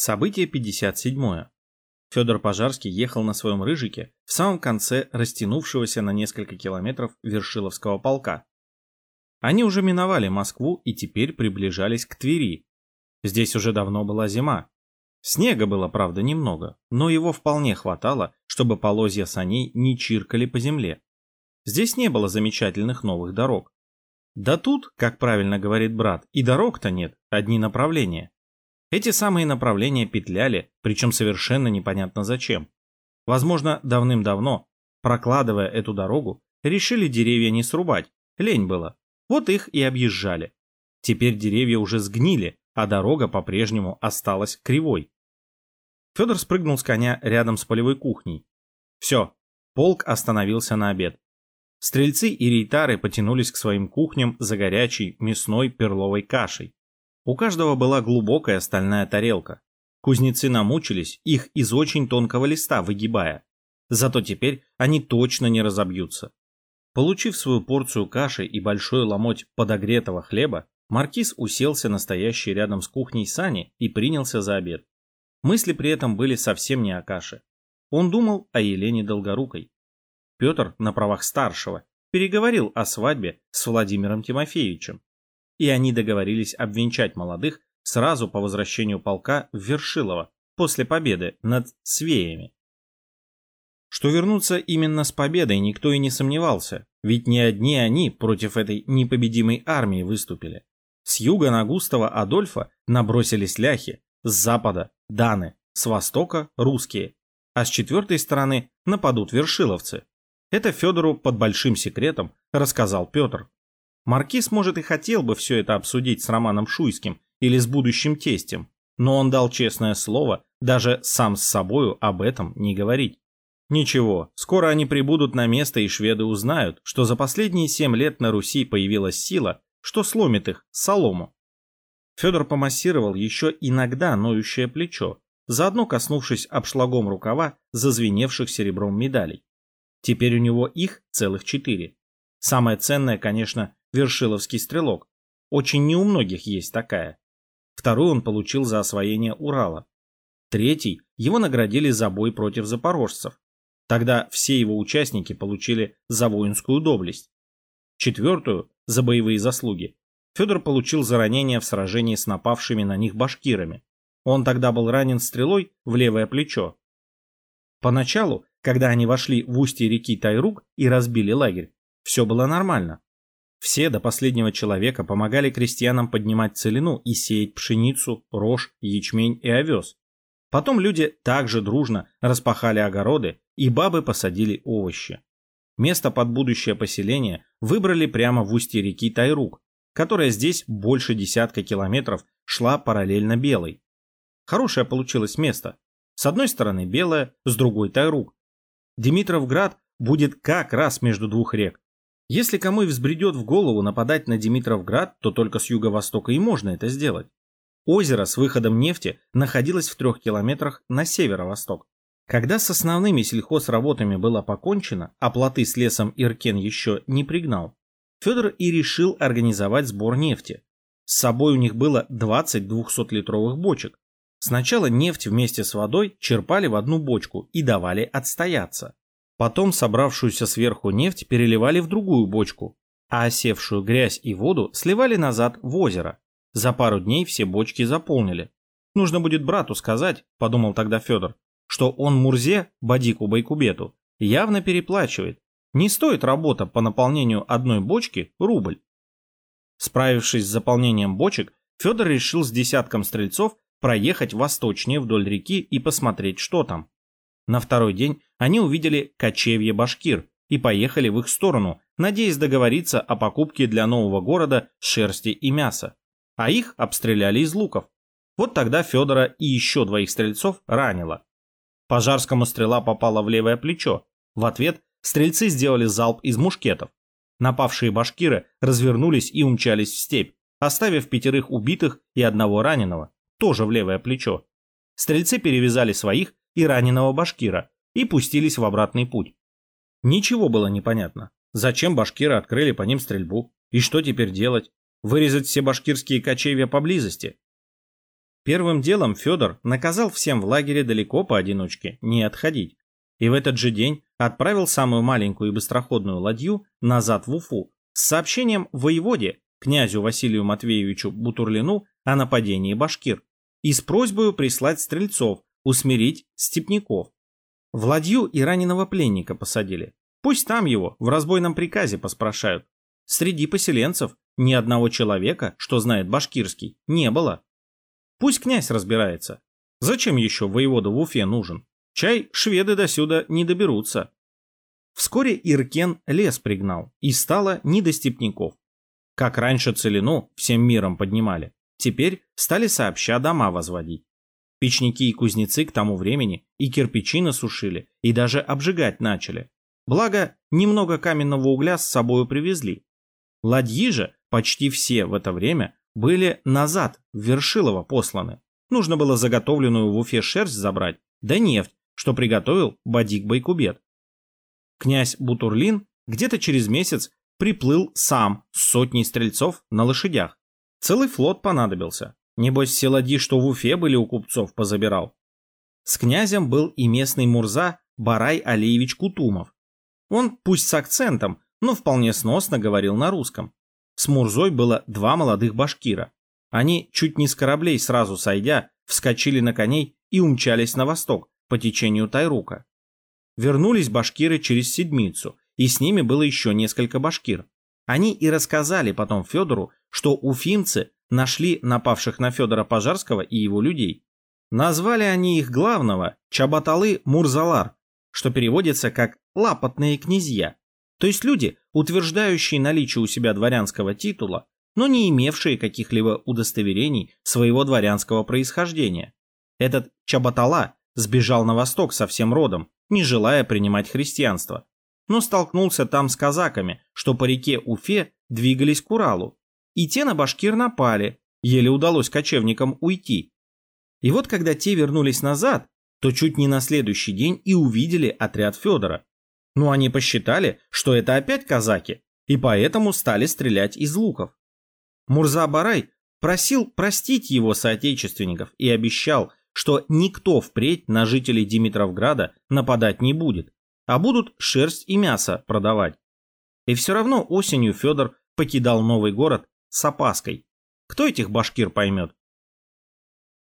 Событие 57. Федор Пожарский ехал на своем рыжике в самом конце растянувшегося на несколько километров Вершиловского полка. Они уже миновали Москву и теперь приближались к Твери. Здесь уже давно была зима. Снега было, правда, немного, но его вполне хватало, чтобы полозья саней не чиркали по земле. Здесь не было замечательных новых дорог. Да тут, как правильно говорит брат, и дорог-то нет, одни направления. Эти самые направления петляли, причем совершенно непонятно зачем. Возможно, давным-давно, прокладывая эту дорогу, решили деревья не срубать, лень было. Вот их и объезжали. Теперь деревья уже сгнили, а дорога по-прежнему осталась кривой. Федор спрыгнул с коня рядом с полевой кухней. Все, полк остановился на обед. Стрельцы и рейтары потянулись к своим кухням за горячей мясной перловой кашей. У каждого была глубокая стальная тарелка. Кузнецы намучились, их из очень тонкого листа выгибая. Зато теперь они точно не разобьются. Получив свою порцию каши и большой ломоть подогретого хлеба, маркиз уселся на стоящий рядом с кухней сани и принялся за обед. Мысли при этом были совсем не о каше. Он думал о Елене Долгорукой. Петр на правах старшего переговорил о свадьбе с Владимиром Тимофеевичем и они договорились обвенчать молодых сразу по возвращению полка в Вершилово после победы над Свеями. Что вернуться именно с победой никто и не сомневался, ведь не одни они против этой непобедимой армии выступили. С юга на Густава Адольфа набросились ляхи, с запада – даны, с востока – русские, а с четвертой стороны нападут вершиловцы. Это Федору под большим секретом рассказал Петр. Маркиз, может, и хотел бы все это обсудить с Романом Шуйским или с будущим тестем, но он дал честное слово даже сам с собою об этом не говорить. Ничего, скоро они прибудут на место и шведы узнают, что за последние семь лет на Руси появилась сила, что сломит их солому. Федор помассировал еще иногда ноющее плечо, заодно коснувшись обшлагом рукава зазвеневших серебром медалей. Теперь у него их целых четыре. Самое ценное, конечно, Вершиловский стрелок. Очень не у многих есть такая. Вторую он получил за освоение Урала. Третий его наградили за бой против запорожцев. Тогда все его участники получили за воинскую доблесть. Четвертую, за боевые заслуги, Федор получил за ранение в сражении с напавшими на них башкирами. Он тогда был ранен стрелой в левое плечо. Поначалу, когда они вошли в устье реки Тайрук и разбили лагерь, все было нормально. Все до последнего человека помогали крестьянам поднимать целину и сеять пшеницу, рожь, ячмень и овес. Потом люди также дружно распахали огороды, и бабы посадили овощи. Место под будущее поселение выбрали прямо в устье реки Тайрук, которая здесь больше десятка километров шла параллельно Белой. Хорошее получилось место. С одной стороны Белая, с другой Тайрук. Димитровград будет как раз между двух рек, если кому и взбредет в голову нападать на Димитровград, то только с юго-востока и можно это сделать. Озеро с выходом нефти находилось в трех километрах на северо-восток. Когда с основными сельхозработами было покончено, а плоты с лесом Иркен еще не пригнал, Федор и решил организовать сбор нефти. С собой у них было 20 200-литровых бочек. Сначала нефть вместе с водой черпали в одну бочку и давали отстояться. Потом собравшуюся сверху нефть переливали в другую бочку, а осевшую грязь и воду сливали назад в озеро. За пару дней все бочки заполнили. Нужно будет брату сказать, подумал тогда Федор, что он Мурзе, Бадику Байкубету, явно переплачивает. Не стоит работа по наполнению одной бочки рубль. Справившись с заполнением бочек, Федор решил с десятком стрельцов проехать восточнее вдоль реки и посмотреть, что там. На второй день они увидели кочевье башкир и поехали в их сторону, надеясь договориться о покупке для нового города шерсти и мяса. А их обстреляли из луков. Вот тогда Федора и еще двоих стрельцов ранило. Пожарскому стрела попала в левое плечо. В ответ стрельцы сделали залп из мушкетов. Напавшие башкиры развернулись и умчались в степь, оставив пятерых убитых и одного раненого, тоже в левое плечо. Стрельцы перевязали своих и раненого башкира и пустились в обратный путь. Ничего было непонятно. Зачем башкиры открыли по ним стрельбу? И что теперь делать? Вырезать все башкирские кочевья поблизости? Первым делом Федор наказал всем в лагере далеко поодиночке не отходить. И в этот же день отправил самую маленькую и быстроходную ладью назад в Уфу с сообщением воеводе, князю Василию Матвеевичу Бутурлину о нападении башкир и с просьбой прислать стрельцов, усмирить степняков. В ладью и раненого пленника посадили. Пусть там его в разбойном приказе поспрашают. Среди поселенцев ни одного человека, что знает башкирский, не было. Пусть князь разбирается. Зачем еще воевода в Уфе нужен? Чай шведы досюда не доберутся. Вскоре Иркен лес пригнал, и стало не до степняков. Как раньше целину всем миром поднимали, теперь стали сообща дома возводить. Печники и кузнецы к тому времени и кирпичи насушили, и даже обжигать начали. Благо, немного каменного угля с собою привезли. Ладьи же, почти все в это время, были назад, в Вершилово посланы. Нужно было заготовленную в Уфе шерсть забрать, да нефть, что приготовил Бадик Байкубет. Князь Бутурлин где-то через месяц приплыл сам с сотней стрельцов на лошадях. Целый флот понадобился. Небось, все ладьи, что в Уфе были у купцов, позабирал. С князем был и местный Мурза Барай Алиевич Кутумов. Он, пусть с акцентом, но вполне сносно говорил на русском. С Мурзой было два молодых башкира. Они, чуть не с кораблей сразу сойдя, вскочили на коней и умчались на восток, по течению Тайрука. Вернулись башкиры через седмицу, и с ними было еще несколько башкир. Они и рассказали потом Федору, что уфимцы нашли напавших на Федора Пожарского и его людей. Назвали они их главного Чабаталы Мурзалар, что переводится как «лапотные князья», то есть люди, утверждающие наличие у себя дворянского титула, но не имевшие каких-либо удостоверений своего дворянского происхождения. Этот Чабатала сбежал на восток со всем родом, не желая принимать христианство, но столкнулся там с казаками, что по реке Уфе двигались к Уралу, и те на башкир напали, еле удалось кочевникам уйти. И вот когда те вернулись назад, то чуть не на следующий день и увидели отряд Федора, но они посчитали, что это опять казаки, и поэтому стали стрелять из луков. Мурза-Барай просил простить его соотечественников и обещал, что никто впредь на жителей Димитровграда нападать не будет, а будут шерсть и мясо продавать. И все равно осенью Федор покидал новый город с опаской. Кто этих башкир поймет?